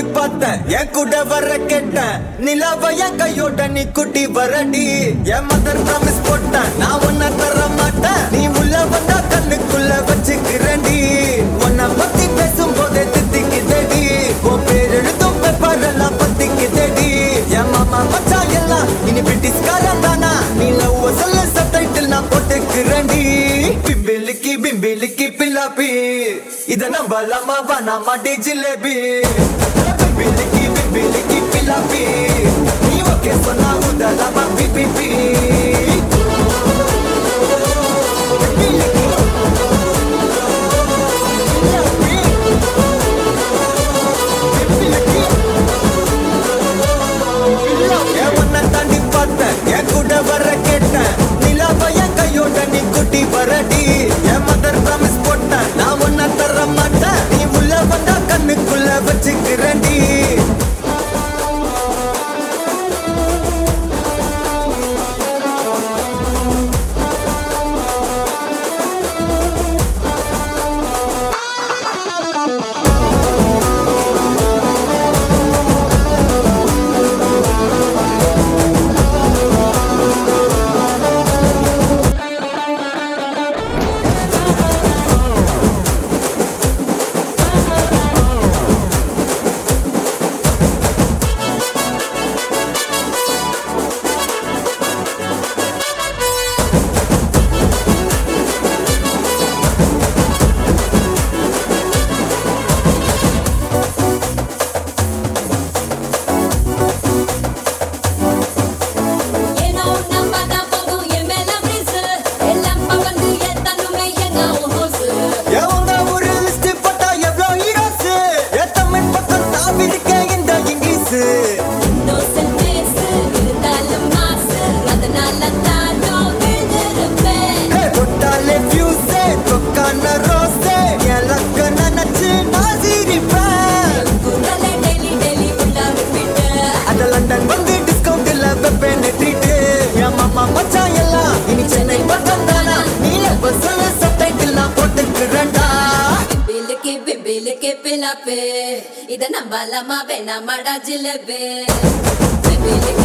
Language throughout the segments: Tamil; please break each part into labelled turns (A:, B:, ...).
A: ஓடி பார்த்தேன். என் கூட வர கேட்டேன். நிலாவை என் கையோட நீ குட்டி வரடி. என் மதர் தான் மிஸ் போட்டேன். நான் ஒன்ன தர இத நம்பலாமா வேணாமா டி ஜிலேபி பிபிலிக்கி பிம்பிலிக்கி பில்லாப்பி நீ ஓகே சொன்னா உதலாமா பிபிபி நான்
B: பிபிலுக்கு பிபிலுக்கு பிலாப்பு இத நம்பலாமா வேணாமாடா ஜிலேபி. பிபிலுக்கு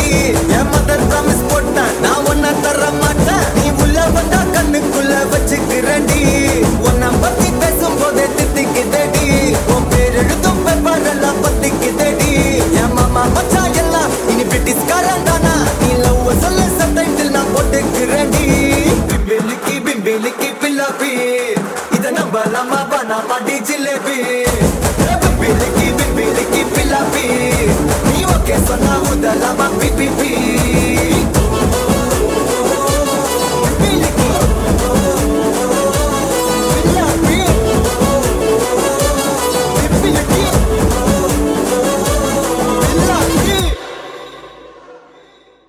A: வரடி என் மதர் ப்ராமிஸ் போட்டேன் நான் உன்னை தர மாட்டேன். நீ உள்ள வந்தா கண்ணுக்குள்ள வச்சுக்கிறேன்டி உன்னை பத்தி பேசும்போதே தித்திக்குதடி உன் பேர் எழுதும் பேப்பர் எல்லாம் பத்திக்குதடி என் மாமா மச்சான் எல்லாம் இனி பிரிட்டிஷ்காரன் தானா? நீ லவ் சொல்ல சப்டைட்டில் நான் போட்டுக்கிறேன்டி பிம்பிலிக்கி பிம்பிலிக்கி பில்லாப்பி. இத நம்பலாமா ஜிலேபி. பிம்பிலிக்கி பிம்பிலிக்கி பில்லாப்பி நீ ஓகே சொன்னா முதலாமா பிபிபி